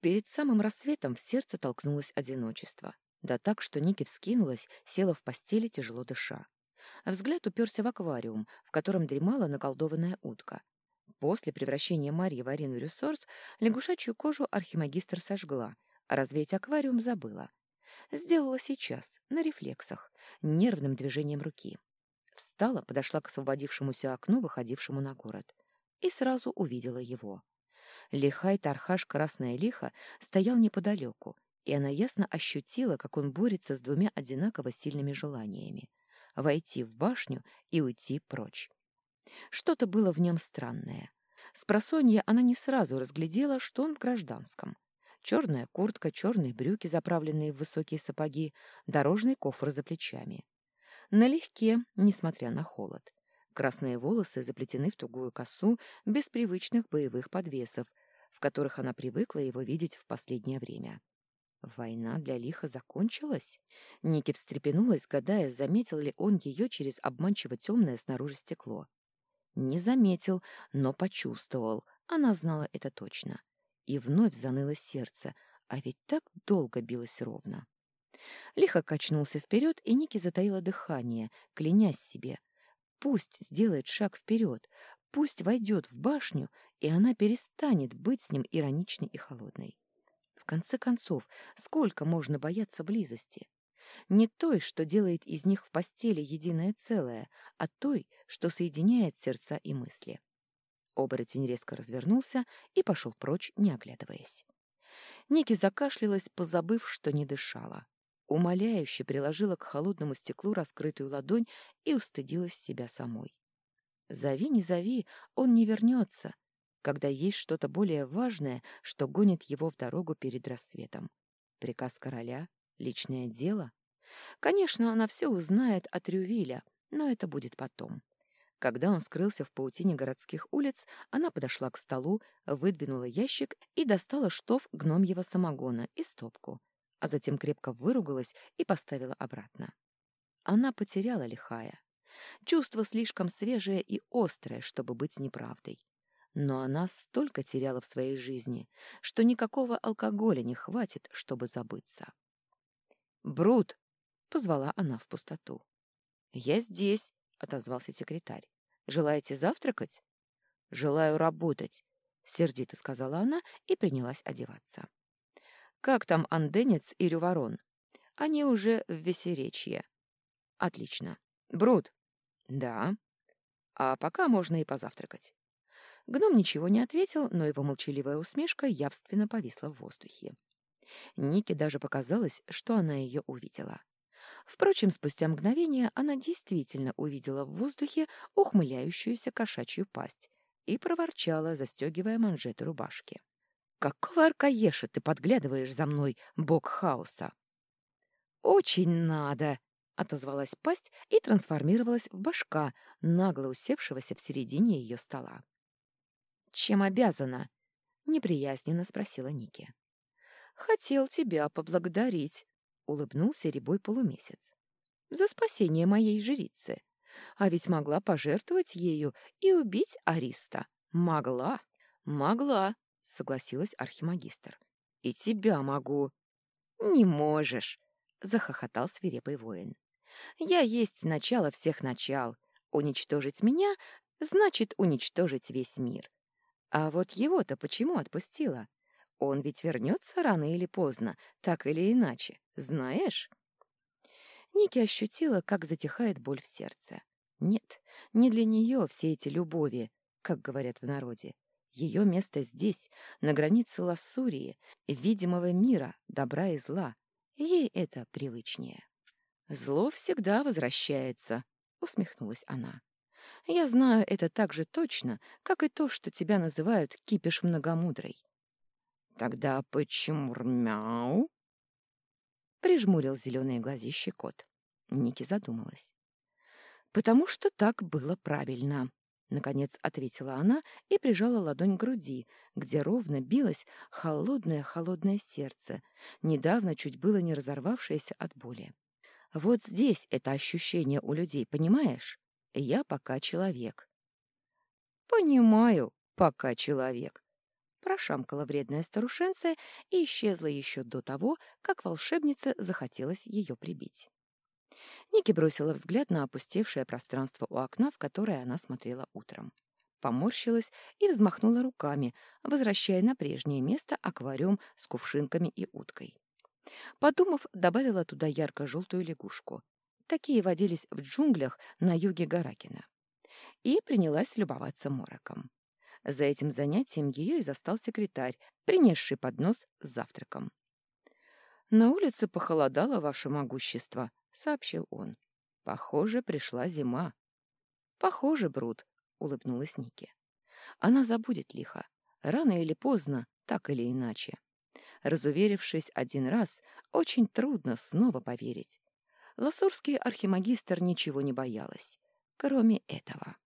Перед самым рассветом в сердце толкнулось одиночество. Да так, что Ники вскинулась, села в постели, тяжело дыша. Взгляд уперся в аквариум, в котором дремала наколдованная утка. После превращения Марьи в Арину Ресурс лягушачью кожу архимагистр сожгла, а развеять аквариум забыла. Сделала сейчас, на рефлексах, нервным движением руки. Встала, подошла к освободившемуся окну, выходившему на город, и сразу увидела его. Лихай Тархаш Красная Лиха стоял неподалеку, и она ясно ощутила, как он борется с двумя одинаково сильными желаниями — войти в башню и уйти прочь. Что-то было в нем странное. С просонья она не сразу разглядела, что он в гражданском. Черная куртка, черные брюки, заправленные в высокие сапоги, дорожный кофр за плечами. Налегке, несмотря на холод. Красные волосы заплетены в тугую косу без привычных боевых подвесов, в которых она привыкла его видеть в последнее время. Война для Лиха закончилась? Ники встрепенулась, гадая, заметил ли он ее через обманчиво темное снаружи стекло. Не заметил, но почувствовал. Она знала это точно. И вновь заныло сердце, а ведь так долго билось ровно. Лихо качнулся вперед, и Ники затаила дыхание, клянясь себе. Пусть сделает шаг вперед, пусть войдет в башню, и она перестанет быть с ним ироничной и холодной. В конце концов, сколько можно бояться близости? Не той, что делает из них в постели единое целое, а той, что соединяет сердца и мысли. Оборотень резко развернулся и пошел прочь, не оглядываясь. Ники закашлялась, позабыв, что не дышала умоляюще приложила к холодному стеклу раскрытую ладонь и устыдилась себя самой. Зови, не зови, он не вернется, когда есть что-то более важное, что гонит его в дорогу перед рассветом. Приказ короля, личное дело. Конечно, она все узнает от Рювиля, но это будет потом. Когда он скрылся в паутине городских улиц, она подошла к столу, выдвинула ящик и достала штоф гномьего самогона и стопку а затем крепко выругалась и поставила обратно. Она потеряла лихая. Чувство слишком свежее и острое, чтобы быть неправдой. Но она столько теряла в своей жизни, что никакого алкоголя не хватит, чтобы забыться. «Брут!» — позвала она в пустоту. «Я здесь», — отозвался секретарь. «Желаете завтракать?» «Желаю работать», — сердито сказала она и принялась одеваться. Как там Анденец и Рюворон? Они уже в Весеречье. Отлично. Брут? Да. А пока можно и позавтракать. Гном ничего не ответил, но его молчаливая усмешка явственно повисла в воздухе. Нике даже показалось, что она ее увидела. Впрочем, спустя мгновение она действительно увидела в воздухе ухмыляющуюся кошачью пасть и проворчала, застегивая манжеты рубашки. Какого аркаеша ты подглядываешь за мной, бог хаоса? Очень надо, отозвалась пасть и трансформировалась в башка, нагло усевшегося в середине ее стола. Чем обязана? неприязненно спросила Ники. Хотел тебя поблагодарить, улыбнулся рябой полумесяц. За спасение моей жрицы. А ведь могла пожертвовать ею и убить Ариста. Могла. Могла, — согласилась архимагистр. «И тебя могу». «Не можешь», — захохотал свирепый воин. «Я есть начало всех начал. Уничтожить меня — значит уничтожить весь мир. А вот его-то почему отпустила? Он ведь вернется рано или поздно, так или иначе, знаешь?» Ники ощутила, как затихает боль в сердце. Нет, не для нее все эти любови, как говорят в народе. Ее место здесь, на границе Лассурии, видимого мира, добра и зла. Ей это привычнее. «Зло всегда возвращается», — усмехнулась она. «Я знаю это так же точно, как и то, что тебя называют кипиш многомудрой». «Тогда почему мяу?» Прижмурил зеленые глазищи кот. Ники задумалась. «Потому что так было правильно», Наконец ответила она и прижала ладонь к груди, где ровно билось холодное-холодное сердце, недавно чуть было не разорвавшееся от боли. Вот здесь это ощущение у людей, понимаешь? Я пока человек. Понимаю, пока человек. прошамкала вредная старушенция и исчезла еще до того, как волшебнице захотелось ее прибить. Ники бросила взгляд на опустевшее пространство у окна, в которое она смотрела утром. Поморщилась и взмахнула руками, возвращая на прежнее место аквариум с кувшинками и уткой. Подумав, добавила туда ярко-желтую лягушку. Такие водились в джунглях на юге Гаракина. И принялась любоваться мороком. За этим занятием ее и застал секретарь, принесший поднос с завтраком. «На улице похолодало ваше могущество», — сообщил он. «Похоже, пришла зима». «Похоже, Брут», — улыбнулась Ники. «Она забудет лихо. Рано или поздно, так или иначе. Разуверившись один раз, очень трудно снова поверить. Ласурский архимагистр ничего не боялась, кроме этого».